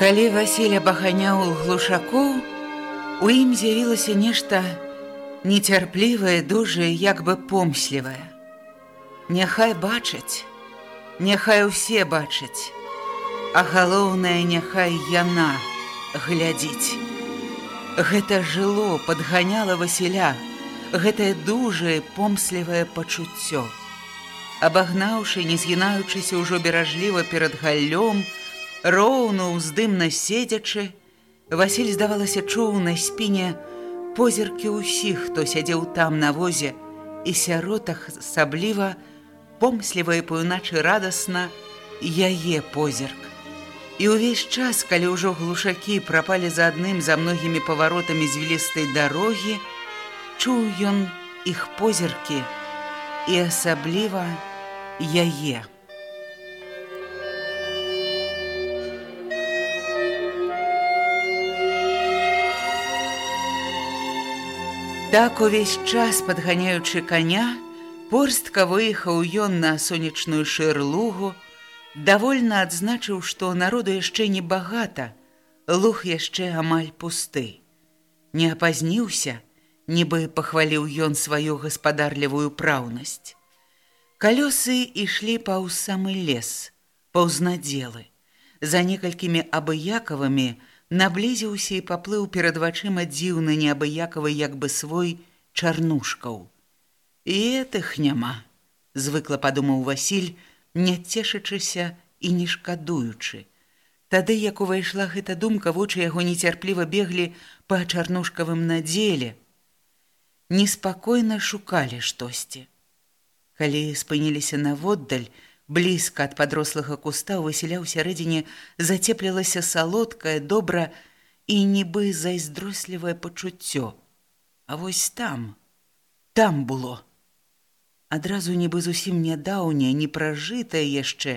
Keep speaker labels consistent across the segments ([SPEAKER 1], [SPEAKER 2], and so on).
[SPEAKER 1] Калі Васіля баганяў глушакоў, у ім з'явілася нешта нецярплівае, дужае, як бы помслівае. Няхай бачаць, няхай усе бачаць, а галоўнае няхай яна глядзіць. Гэта жыло падганяла Васіля, гэтае дужае помслівае пачуццё. Абагнаўшы, не згінаючыся ўжо беражліва перад галлём, Роўно ўздымна седзячы, Васіль здавалася чуў на спіне позіркі ўсіх, хто сядзеў там на возе, і сяротах асабліва помсліва і паюначы радасна яе позірк. І ўвесь час, калі ўжо глушакі прапалі за адным за многімі паваротамі звілістай дарогі, чуў ён іх позіркі і асабліва яе. Так увесь час падганяючы каня, порстка выехаў ён на сонечную шэрлугу, давольна адзначыў, што народу яшчэ небагата, луг яшчэ амаль пусты. Не апазніўся, нібы пахваліў ён сваю гаспадарлівую праўнасць. Калёсы ішлі паўз самы лес, паўз надзелы. За некалькімі абыякавымі, наблізіўся і паплыў перад вачыма дзіўны неабыякавы як бы свой чарнушкаў. І этых няма, звыкла падумаў Васіль, не цешачыся і не шкадуючы. Тады, як увайшла гэта думка, вочы яго нецярпліва беглі па чарнушкавым надзеле. Неспакойна шукалі штосьці. Калі спыніліся наводдаль, блізка ад падрослага куста ў васіля ў сярэдзіне зацеплілася салодкае добра і нібы зайздрослівае пачуццё а вось там там было. Адразу нібы зусім нядаўняе не пражытае яшчэ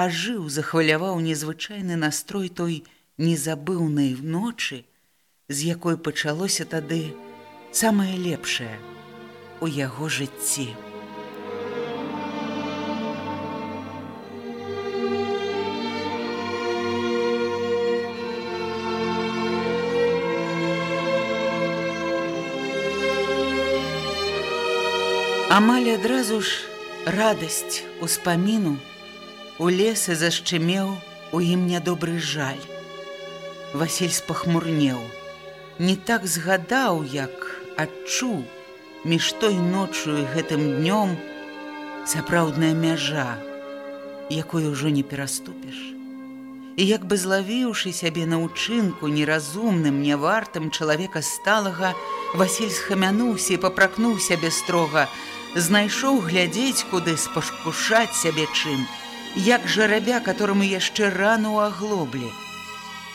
[SPEAKER 1] а жыў захваляваў незвычайны настрой той незабыўнай ночы з якой пачалося тады самае лепшае у яго жыцці Амаль адразу ж радасць успаміну у лесы зашчымеў у ім нядобры жаль. Васіль спахмурнеў, не так згадаў, як адчуў між той ноччу і гэтым днём сапраўдная мяжа, якой ужо не пераступіш. І як бы злавіўшы сябе на ўчынку неразумным, нявартым чалавека сталага, Васіль схамянуўся і папракнуў сябе строга, знайшоў глядзець куды спашкушаць сябе чым, як жарабя, которому яшчэ рану аглоблі.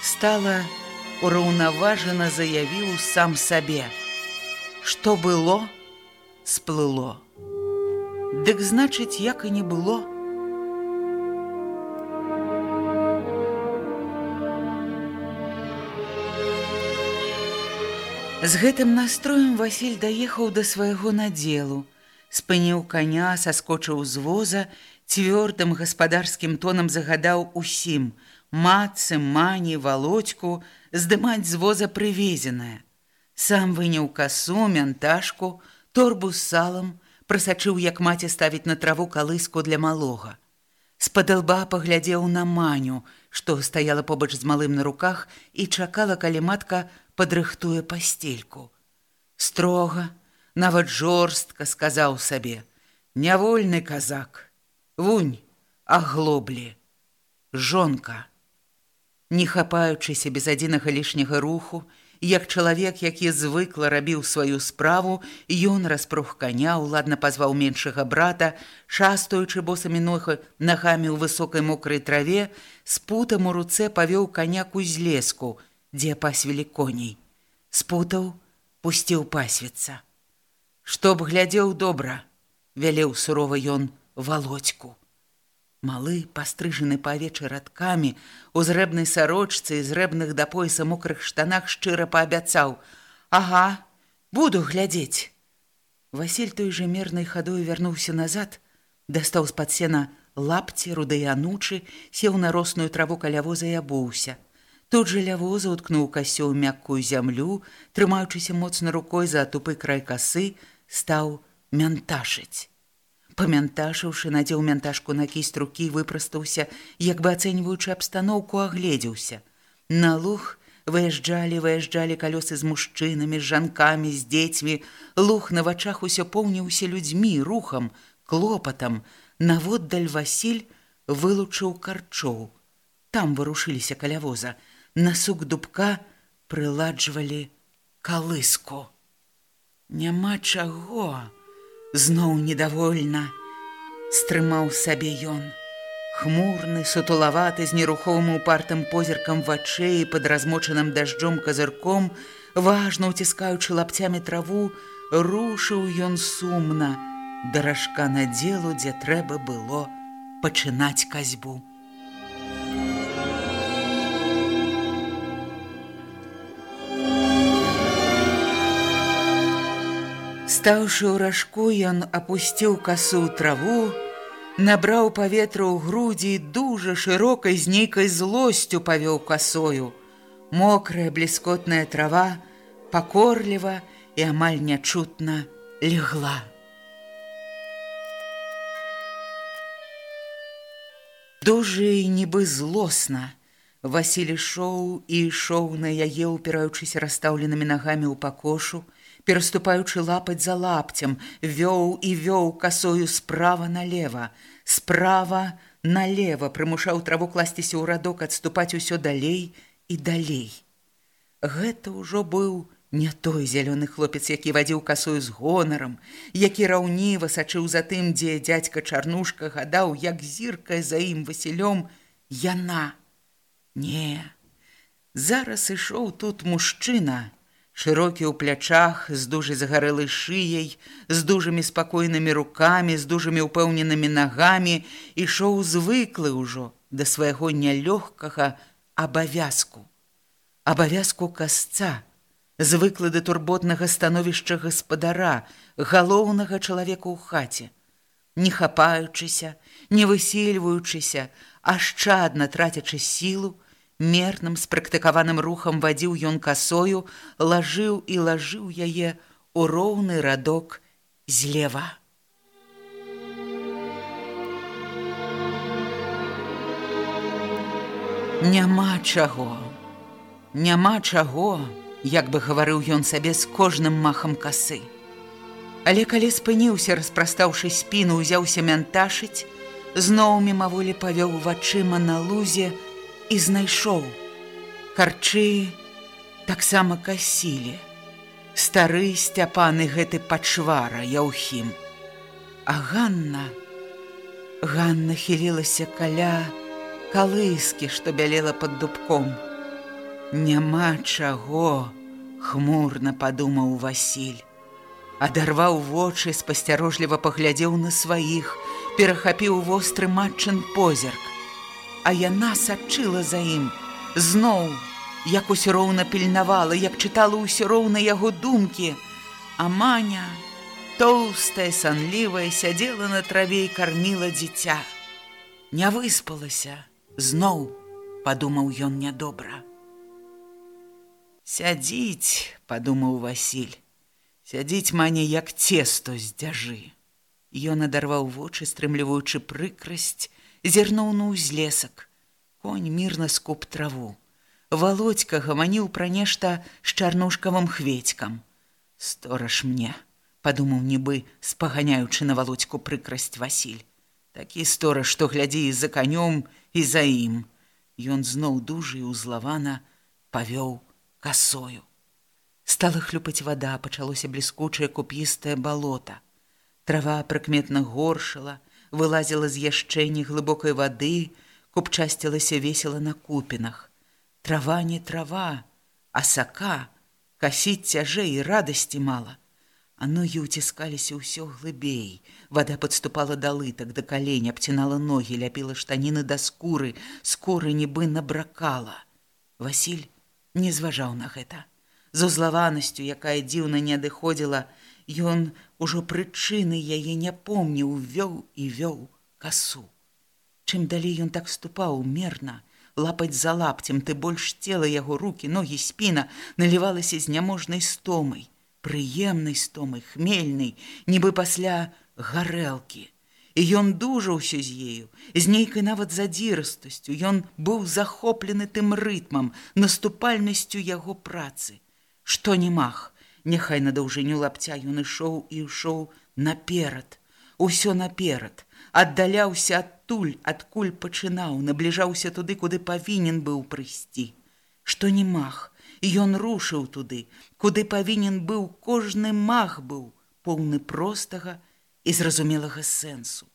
[SPEAKER 1] Стала ураўнаважана заявіў сам сабе: Што было, сплыло. Дык значыць, як і не было, З гэтым настроем Васіль даехаў да свайго надзелу, спыніў коня, саскочыў з воза, цвёрдым гаспадарскім тонам загадаў усім: матцы, мані, володьку здымаць з воза прывезенае. Сам выняў касу, мянташку, торбу з салам, прасачыў, як маці ставіць на траву калыску для малога. З-пад лба паглядзеў на маню, што стаяла побач з малым на руках і чакала, калі матка падрыхтуе пастельку. Строга, нават жорстка сказаў сабе: « Нявольны казак, Вунь, аглоблі, жонка. Не хапаючыся без адзінага лішняга руху, як чалавек, які звыкла рабіў сваю справу, ён распрух каня, уладна пазваў меншага брата, шастаючы босамі нога нагамі ў высокай мокрай траве, з путам у руцэ павёў каня кузлеску, дзе пасвілі коней. Спутаў, пусціў пасвіцца. Што б глядзеў добра, вялеў сурова ён володьку. Малы, пастрыжаны павечы радкамі, у зрэбнай сарочцы і зрэбных да пояса мокрых штанах шчыра паабяцаў: « Ага, буду глядзець. Васіль той жа мернай хадой вярнуўся назад, дастаў з-пад сена лапці, рудыя анучы, сеў на росную траву каля воза і абуўся. Тут жа ля воза уткнуў касё ў мяккую зямлю, трымаючыся моцна рукой за тупы край касы, стаў мянташыць памянташыўшы надзеў мянташку на кість рукі выпрастаўся як бы ацэньваючы абстаноўку агледзеўся на луг выязджалі выязджалі калёсы з мужчынамі з жанкамі з дзецьмі луг на вачах усё поўніўся людзьмі рухам клопатам наводдаль васіль вылучыў карчоў. Там варушыліся каля воза на сук дубка прыладжвалі калыску няма чаго. Зноў недовольна. Стрымаў сабе ён. Хмурны сутулаваты з нерухомым упартым позіркам вачэй под размочаным дажджом казырком важно уціскаючы лапцямі траву рушыў ён сумна. Даражка на делу дзе трэба было пачынаць казьбу Стаўшы ў ражку, ён апусціў касу ў траву, набраў паветра ў грудзі дужа шырокай з нейкай злосцю павёў касою. Мокрая бліскотная трава пакорліва і амаль нячутна легла. Дужы і нібы злосна. Васілі шоў і ішоў на яе, упіраючыся расстаўленымі нагамі ў пакошу, пераступаючы лапаць за лапцем, вёў і вёў касою справа налево, справа налево прымушаў траву класціся ў радок адступаць усё далей і далей. Гэта ўжо быў не той зялёны хлопец, які вадзіў касою з гонарам, які раўніва сачыў за тым, дзе дзядзька чарнушка гадаў, як зіркае за ім васілём яна. Не. Зараз ішоў тут мужчына, шырокі ў плячах з дужай загарэлай шыяй з дужымі спакойнымі рукамі з дужымі ўпэўненымі нагамі ішоў звыклы ўжо да свайго нялёгкага абавязку. Абавязку касца звыклы да турботнага становішча гаспадара галоўнага чалавека ў хаце. Не хапаючыся не высельваючыся ашчадна трацячы сілу мерным спрактыкаваным рухам вадзіў ён касою, лажыў і лажыў яе ў роўны радок злева. Няма чаго, няма чаго, як бы гаварыў ён сабе з кожным махам касы. Але калі спыніўся, распрастаўшы спіну, узяўся мянташыць, зноў мімаволі павёў вачыма на лузе, і знайшоў. Карчы таксама касілі. Стары сцяпаны гэты пачвара яўхім. А Ганна Ганна хілілася каля калыскі, што бялела пад дубком. Няма чаго, хмурна падумаў Васіль. Адарваў вочы, спасцярожліва паглядзеў на сваіх, перахапіў востры матчын позірк а яна сачыла за ім. Зноў як усё роўна пільнавала як чытала ўсё роўна яго думкі. А маня тоўстая санлівая сядзела на траве і карміла дзіця. Не выспалася зноў падумаў ён нядобра. Сядзіць падумаў васіль сядзіць маня як цесто з дзяжы Ён адарваў вочы, стрымліваючы прыкрасць, зірнуў на ўзлесак. Конь мірна скуп траву. Володька гаманіў пра нешта з чарнушкавым хведькам. Стораж мне, падумаў нібы, спаганяючы на володьку прыкрасць Васіль. Такі стораж, што глядзі і за канём і за ім. Ён зноў дужы і узлавана павёў касою. Стала хлюпаць вада, пачалося бліскучае купістае балота. Трава прыкметна горшала, вылазіла з яшчэ неглыбокай вады, купчасцілася весела на купінах. Трава не трава, а сака, касіць цяжэй і радасці мала. А ногі ўціскаліся ўсё глыбей. Вада падступала да лытак, да калень, абцінала ногі, ляпіла штаніны да скуры, скоры нібы набракала. Васіль не зважаў на гэта з узлаванасцю, якая дзіўна не адыходзіла, ён ужо прычыны яе не помніў, вёў і вёў касу. Чым далей ён так ступаў мерна, лапаць за лапцем, ты больш цела яго руки, ногі спіна налівалася з няможнай стомай, прыемнай стомай, хмельнай, нібы пасля гарэлкі. І ён дужаўся з ею, з нейкай нават задзірастасцю, ён быў захоплены тым рытмам, наступальнасцю яго працы што не маг, няхай на даўжыню лапця ён ішоў і ішоў наперад, усё наперад, аддаляўся адтуль, адкуль пачынаў, набліжаўся туды, куды павінен быў прыйсці. Што не маг, і ён рушыў туды, куды павінен быў кожны маг быў, поўны простага і зразумелага сэнсу,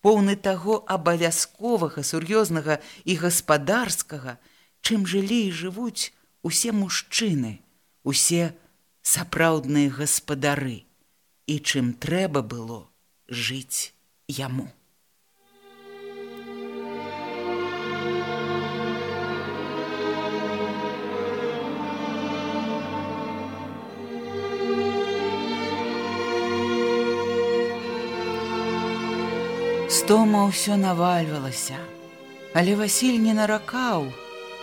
[SPEAKER 1] поўны таго абавязковага, сур'ёзнага і гаспадарскага, чым жылі і жывуць усе мужчыны, усе сапраўдныя гаспадары і чым трэба было жыць яму. Стома ўсё навальвалася, але Васіль не наракаў,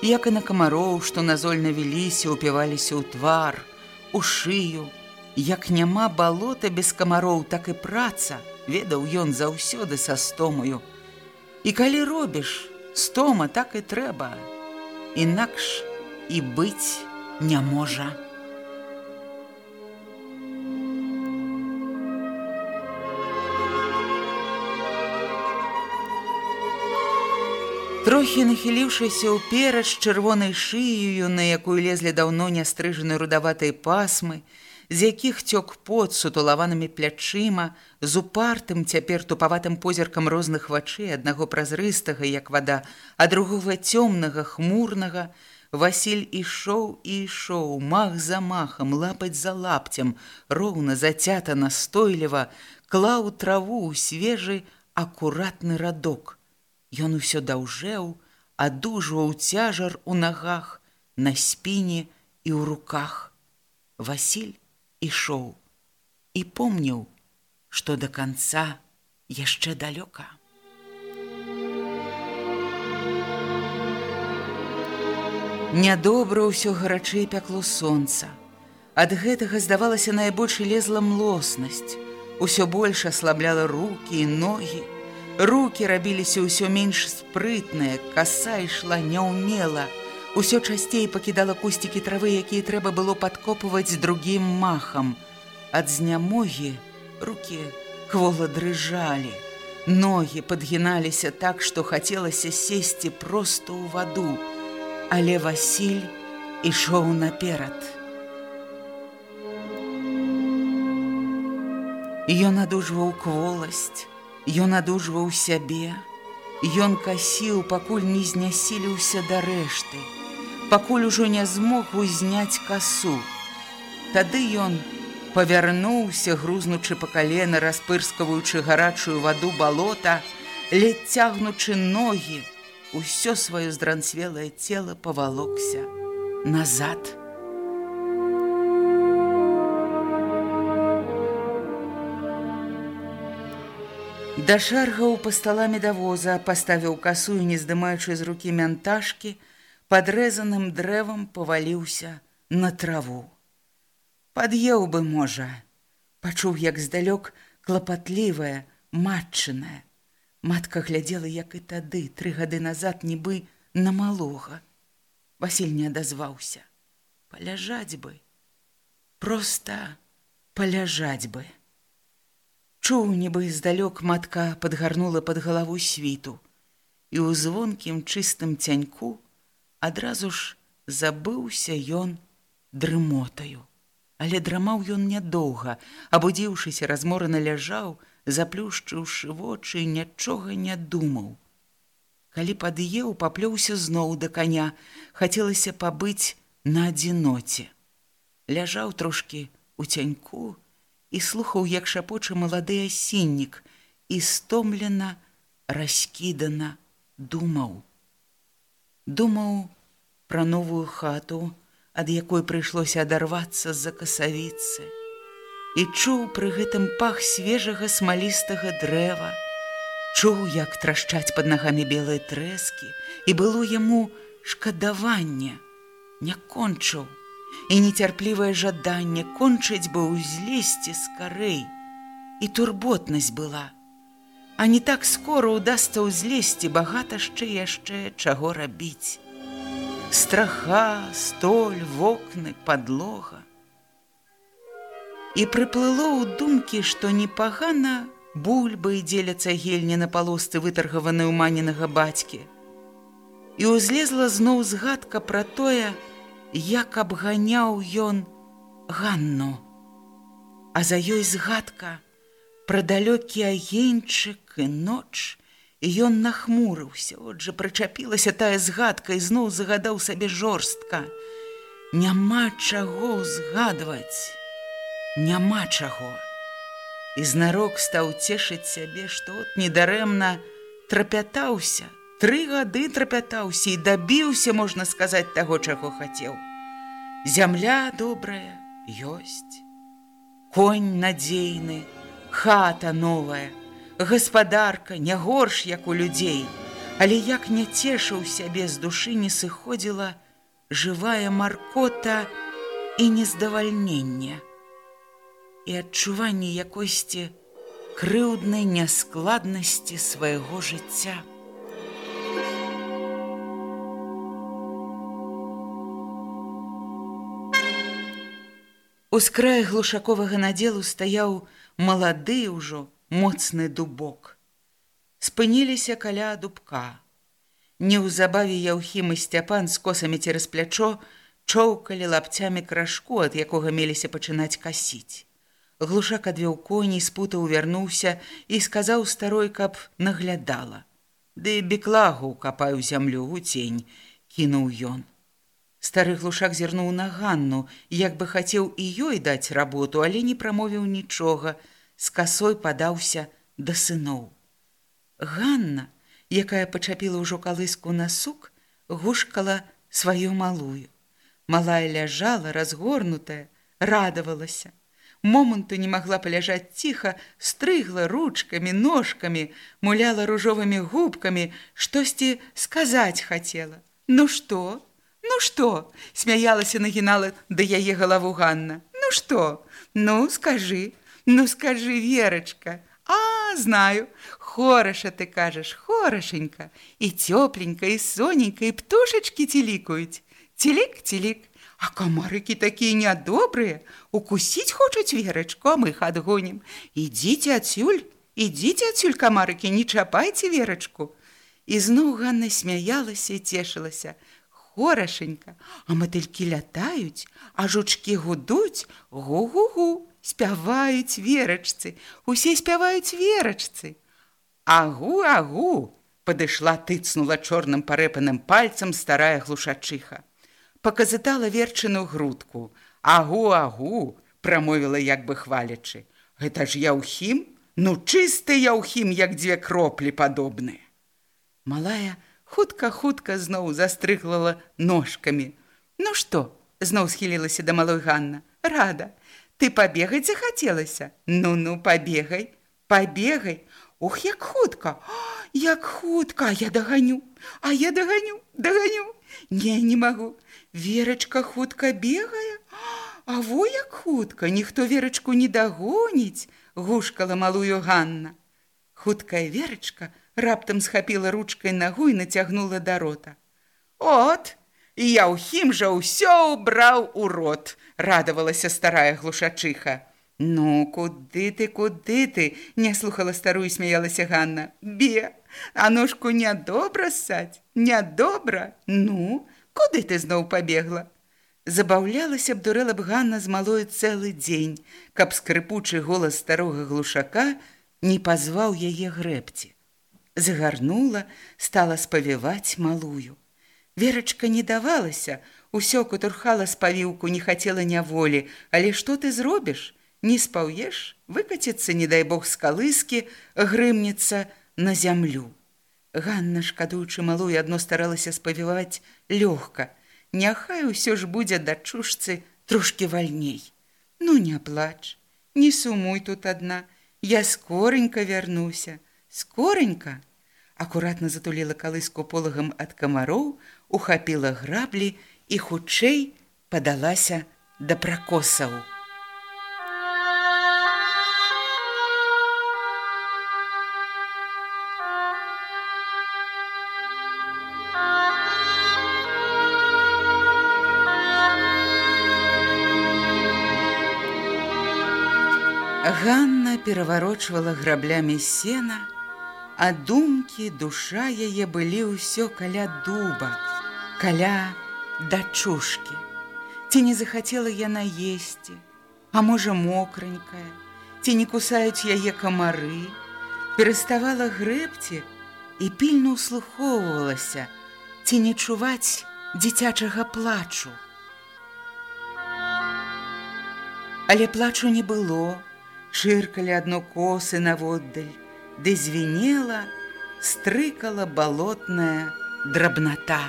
[SPEAKER 1] як і на камароў, што назольна віліся, упіваліся ў твар, у шыю. Як няма балота без камароў, так і праца, ведаў ён заўсёды са стомаю. І калі робіш, стома так і трэба. Інакш і быць не можа. Трохі нахіліўшыся ўперад з чырвонай шыю, на якую лезлі даўно нястрыжаны рудаватай пасмы, з якіх цёк пот сутулаванымі плячыма, з упартым цяпер тупаватым позіркам розных вачэй аднаго празрыстага, як вада, а другога цёмнага хмурнага, Васіль ішоў і ішоў, мах за махам, лапаць за лапцем, роўна зацята настойліва, клаў траву ў свежы акуратны радок. Ён усё даўжэў, адужваў цяжар у нагах, на спіне і ў руках. Васіль ішоў і помніў, што да канца яшчэ далёка. Нядобра ўсё гарачэй пякло сонца. Ад гэтага здавалася найбольш лезла млоснасць. Усё больш аслабляла рукі і ногі, Рукі рабіліся ўсё менш спрытныя, каса ішла няўмела. Усё часцей пакідала кусцікі травы, якія трэба было падкопваць другім махам. Ад знямогі рукі квола дрыжалі. Ногі падгіналіся так, што хацелася сесці проста ў ваду. Але Васіль ішоў наперад. Ён адужваў кволасць, Ён адужваў сябе, Ён касіў, пакуль не знясіліўся да рэшты, пакуль ужо не змог узняць касу. Тады ён павярнуўся, грузнучы па калена, распырскаваючы гарачую ваду балота, ледь цягнучы ногі, усё сваё здранцвелае цела павалокся назад. Да шаргаў па стала медавоза паставіў касу і не здымаючы з рукі мянташкі, падрэзаным дрэвам паваліўся на траву. Пад'еў бы можа, пачуў, як здалёк клапатлівая, матчыная. Матка глядзела, як і тады, тры гады назад нібы на малога. Васіль не адазваўся. Паляжаць бы, проста паляжаць бы. Чуў, нібы здалёк матка падгарнула пад галаву світу, і ў звонкім чыстым цяньку адразу ж забыўся ён дрымотаю. Але драмаў ён нядоўга, абудзіўшыся, разморана ляжаў, заплюшчыўшы вочы, нічога не думаў. Калі пад'еў, паплёўся зноў да каня, хацелася пабыць на адзіноце. Ляжаў трошкі у цяньку і слухаў, як шапоча малады асіннік і стомлена, раскідана думаў. Думаў пра новую хату, ад якой прыйшлося адарвацца з-за касавіцы. І чуў пры гэтым пах свежага смалістага дрэва, чуў, як трашчаць пад нагамі белыя трэскі, і было яму шкадаванне, не кончыў, і нецярплівае жаданне кончыць бы ўзлезці скарэй, і турботнасць была. А не так скора ўдасца ўзлезці багата яшчэ яшчэ чаго рабіць страха, столь, вокны, подлога. І прыплыло ў думкі, што непагана бульбы дзеляцца гельні на палосцы вытаргаваны ў маненага бацькі. І ўзлезла зноў згадка пра тое, як абганяў ён Ганну. А за ёй згадка пра далёкі агеньчык і ноч, Ён нахмурыўся, отжа прычапілася тая згадка і зноў загадаў сабе жорстка. Няма чаго згадваць, няма чаго. І знарок стаў цешыць сябе, што от недарэмна трапятаўся, тры гады трапятаўся і дабіўся, можна сказаць таго, чаго хацеў. Зямля добрая ёсць. Конь надзейны, хата новая, гаспадарка не горш як у людзей, але як не цешыў сябе з душы не сыходзіла жывая маркота і нездавальнення і адчуванне якосьці крыўднай няскладнасці свайго жыцця. З края глушаковага надзелу стаяў малады ўжо, моцны дубок. Спыніліся каля дубка. Неўзабаве яўхім і сцяпан з косамі цераз плячо чоўкалі лапцямі крашку, ад якога меліся пачынаць касіць. Глушак адвёў коней, спута увярнуўся і сказаў старой, каб наглядала. Ды беклагу капаю зямлю у цень, кінуў ён. Стары глушак зірнуў на Ганну, як бы хацеў і ёй даць работу, але не прамовіў нічога, з касой падаўся да сыноў. Ганна, якая пачапіла ўжо калыску на сук, гушкала сваю малую. Малая ляжала, разгорнутая, радавалася. Моманту не магла паляжаць ціха, стрыгла ручкамі, ножкамі, муляла ружовымі губкамі, штосьці сказаць хацела. Ну што? Ну што? смяялася нагінала да яе галаву Ганна. Ну што? Ну, скажы, Ну скажи, Верочка, а, знаю, хороша ты кажаш, хорошенька, і цёпленька, і соненька, і птушачкі целікаюць. Целік, целік, а камарыкі такія нядобрыя, укусіць хочуць Верачку, а мы іх адгонім. Ідзіце адсюль, ідзіце адсюль камарыкі, не чапайце Верачку. І зноў Ганна смяялася і цешылася. Хорошенька, а матылькі лятаюць, а жучкі гудуць, гу-гу-гу спяваюць верачцы, усе спяваюць верачцы. Агу, агу, падышла тыцнула чорным парэпаным пальцам старая глушачыха. Паказытала верчыну грудку. Агу, агу, прамовіла як бы хвалячы. Гэта ж яўхім, ну чысты яўхім, як дзве кроплі падобныя. Малая хутка-хутка зноў застрыглала ножкамі. Ну што? зноў схілілася да малой Ганна. Рада, Ты пабегаць захацелася? Ну-ну, пабегай, пабегай. Ух, як хутка, як хутка, я даганю, А я даганю, даганю. Не, не магу. Верачка хутка бегае. А во як хутка, ніхто верачку не дагоніць, гушкала малую Ганна. Хуткая верачка раптам схапіла ручкай нагу і нацягнула да рота. От, я ўхім жа ўсё ўбраў у рот, радавалася старая глушачыха. Ну, куды ты, куды ты? Не слухала старую, смяялася Ганна. Бе, а ножку нядобра ссаць, нядобра. Ну, куды ты зноў пабегла? Забаўлялася б дурэла б Ганна з малой цэлы дзень, каб скрыпучы голас старога глушака не пазваў яе грэбці. Загарнула, стала спавіваць малую. Верачка не давалася, усё кутурхала спавіўку, не хацела няволі, але што ты зробіш? не спаўеш, выкаціцца, не дай бог з калыскі, грымнецца на зямлю. Ганна, шкадуючы малую, адно старалася спавіваць лёгка. Няхай усё ж будзе дачушцы трошки вальней. Ну не плач, не сумуй тут адна, я скоренька вярнуся, скоренька. Акуратна затуліла калыску полагам ад камароў, ухапіла граблі і хутчэй падалася да пракосаў. Ганна пераварочвала граблямі сена, а думкі душа яе былі ўсё каля дуба, каля дачушкі. Ці не захацела яна есці, а можа мокранькая, ці не кусаюць яе камары, пераставала грэбці і пільна ўслухоўвалася, ці не чуваць дзіцячага плачу. Але плачу не было, чыркалі адно косы наводдаль, ды звенела, стрыкала балотная драбната.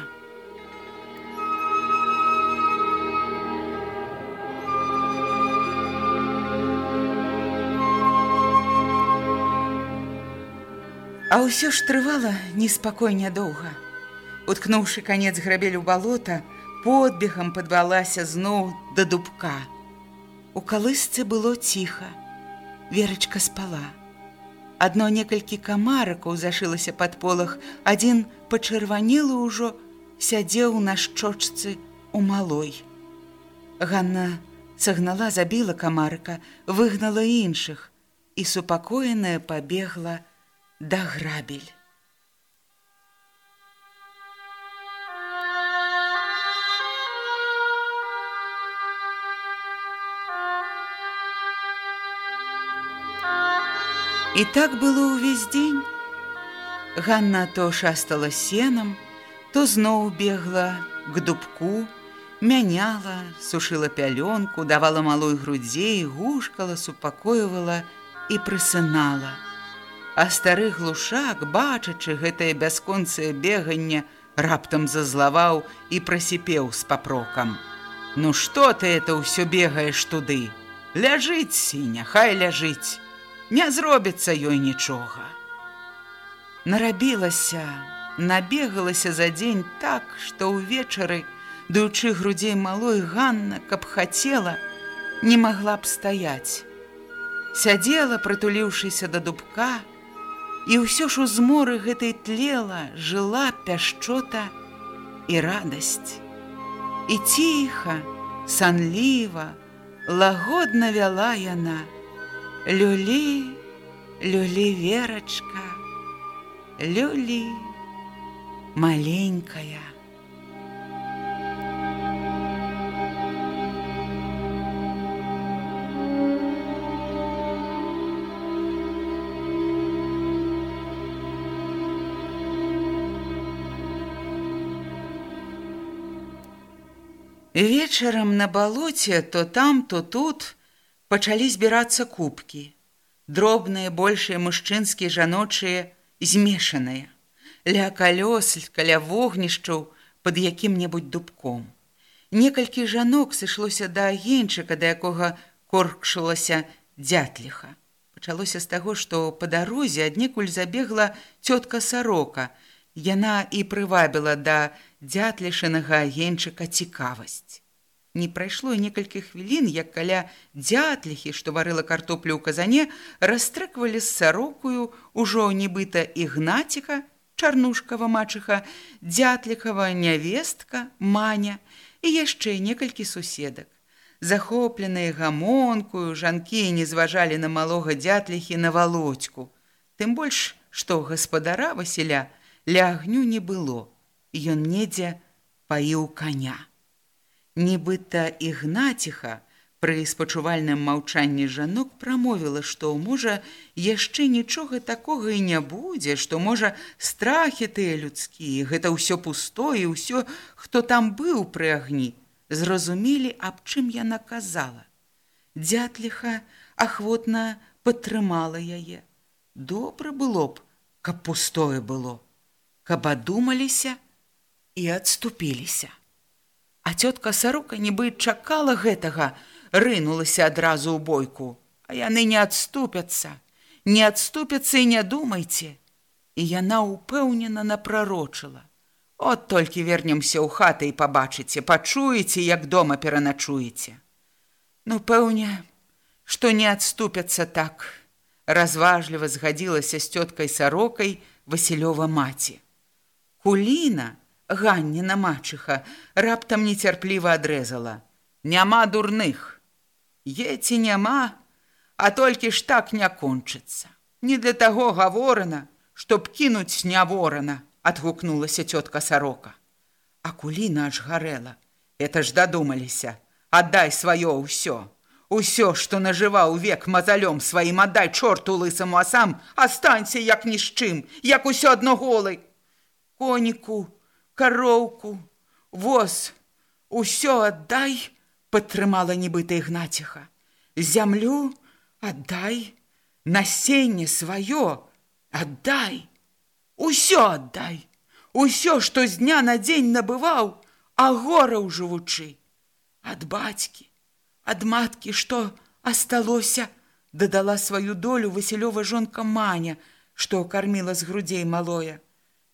[SPEAKER 1] А ўсё ж трывала неспакой нядоўга. Уткнуўшы канец грабелю балота, подбегам падвалася зноў да дубка. У калысцы было ціха. Верачка спала. Адно некалькі камаракаў зашылася пад полах, адзін пачырванелы ўжо сядзеў на шчочцы у малой. Ганна сагнала, забіла камарка, выгнала іншых і супакоеная пабегла да грабель. І так было ўвесь дзень. Ганна то шастала сенам, то зноў бегла к дубку, мяняла, сушыла пялёнку, давала малой грудзей, гушкала, супакойвала і прысынала. А стары глушак, бачачы гэтае бясконцае беганне, раптам зазлаваў і прасіпеў з папрокам. Ну што ты это ўсё бегаеш туды? Ляжыць сіня, хай ляжыць не зробіцца ёй нічога. Нарабілася, набегалася за дзень так, што ўвечары, дуючы грудзей малой Ганна, каб хацела, не магла б стаяць. Сядзела, прытуліўшыся да дубка, і ўсё ж у зморы гэтай тлела жыла пяшчота і радасць. І ціха, санліва, лагодна вяла яна, Люлі, люлі верачка, люлі маленькая. Вечарам на балоце то там, то тут, пачалі збірацца кубкі. Дробныя, большыя мужчынскія жаночыя змешаныя. Ля калёс, каля вогнішчаў пад якім-небудзь дубком. Некалькі жанок сышлося да агеньчыка, да якога коркшылася дзятліха. Пачалося з таго, што па дарозе аднекуль забегла цётка сарока. Яна і прывабіла да дзятлішанага агеньчыка цікавасць. Не прайшло некалькі хвілін, як каля дзятліхі, што варыла картоплю ў казане, расстрыквалі з сарокую ўжо нібыта ігнаціка чарнушкава мачыха, дзятлікава нявестка, маня і яшчэ некалькі суседак. Захопленыя гамонкую, жанкі не зважалі на малога дзятліхі на валодзьку. Тым больш, што гаспадара Васіля ля агню не было, ён недзе паіў каня. Нібыта ігнаціха, Пры спачувальным маўчанні жанок прамовіла, што можа яшчэ нічога такога і не будзе, што можа страхі тыя людскія, гэта ўсё пустое, ўсё, хто там быў пры агні, зразумелі, аб чым яна казала. Дзятліха ахвотна падтрымала яе. Добра было б, каб пустое было, каб адумаліся і адступіліся. А цётка сарока нібы чакала гэтага, рынулася адразу ў бойку, а яны не адступяцца, не адступяцца і не думайце. І яна ўпэўнена напрарочыла. От толькі вернемся ў хаты і пабачыце, пачуеце, як дома пераначуеце. Ну пэўне, што не адступяцца так, разважліва згадзілася з цёткай сарокай Васілёва маці. Куліна, Ганніна мачыха, раптам нецярпліва адрэзала: « Няма дурных. Еці няма, а толькі ж так не кончыцца. Не для таго гаворана, чтоб кінуць няворана, адгукнулася цётка сарока. А куліна аж гарэла. Это ж дадумаліся, аддай сваё ўсё. Усё, што нажываў век мазалём сваім аддай чорту лысаму, а сам астанься як ні з чым, як усё адно голы. Коніку, кароўку, воз, усё аддай, падтрымала нібыта ігнаціха зямлю аддай насенне сваё аддай. Усё аддай. Усё што з дня на дзень набываў а гора ў жывучы. Ад бацькі ад маткі што асталося дадала сваю долю васілёва жонка маня што карміла з грудзей малое.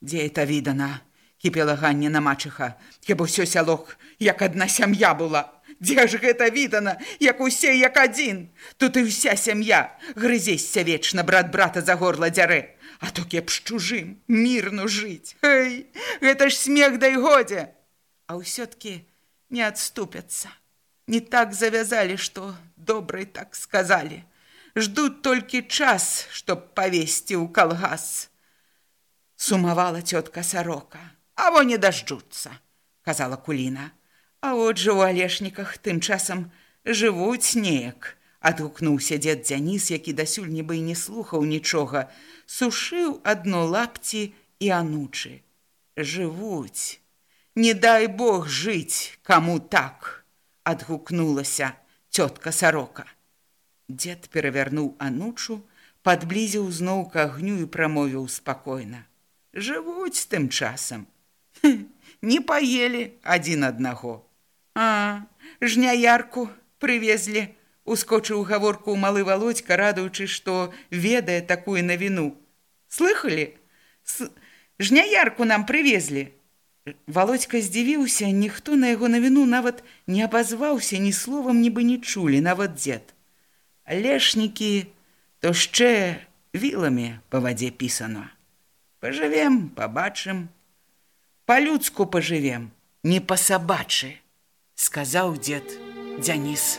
[SPEAKER 1] Дзе это відана кіпела ганне на мачыха хіба ўсё сялок як адна сям'я была Дзе ж гэта відана, як усе як адзін. Тут і ўся сям'я грызесься вечна брат брата за горла дзярэ, А то кеп з чужым мірну жыць. Эй, гэта ж смех дай годзе. А ўсё-ткі не адступяцца. Не так завязалі, што добрай так сказалі. Ждут толькі час, чтоб павесці ў калгас. Сумавала цётка сарока. А во не дажджуцца, казала куліна. А от жа ў алешніках тым часам жывуць неяк. Адгукнуўся дзед Дзяніс, які дасюль нібы не слухаў нічога, сушыў адно лапці і анучы. Жывуць. Не дай Бог жыць, каму так, адгукнулася цётка сарока. Дзед перавярнуў анучу, падблізіў зноў к агню і прамовіў спакойна. Жывуць тым часам. Не паелі адзін аднаго. А, жняярку прывезлі, ускочыў гаворку малы володька, радуючы, што ведае такую навіну. Слыхалі? С... Жняярку нам прывезлі. Володька здзівіўся, ніхто на яго навіну нават не абазваўся ні словам нібы не чулі, нават дзед. Лешнікі то яшчэ віламі па вадзе пісана. Пажывем, пабачым. Па-людску пажывем, не па-сабачы сказаў дзед Дзяніс.